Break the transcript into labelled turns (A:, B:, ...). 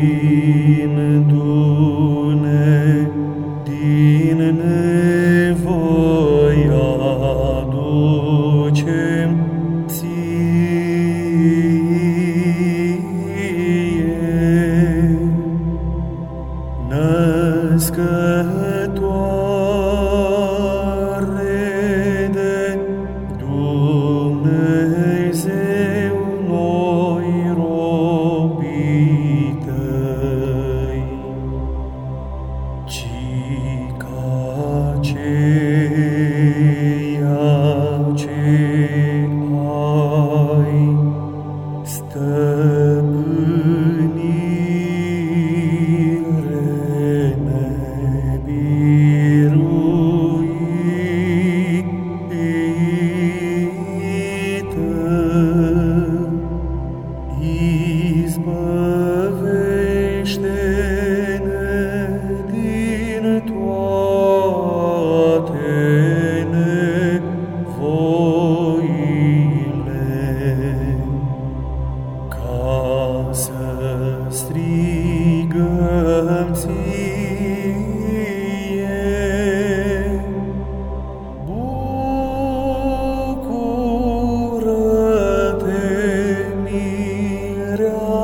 A: Doamnă, pentru biruință, mulțumire, izbăvindu-ne din nevoia ducem ție. Născătoare de Dumnezeu, 주여. 주 strigăm ție. Bucură-te, mireasă